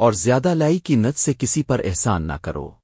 اور زیادہ لائی کی نت سے کسی پر احسان نہ کرو۔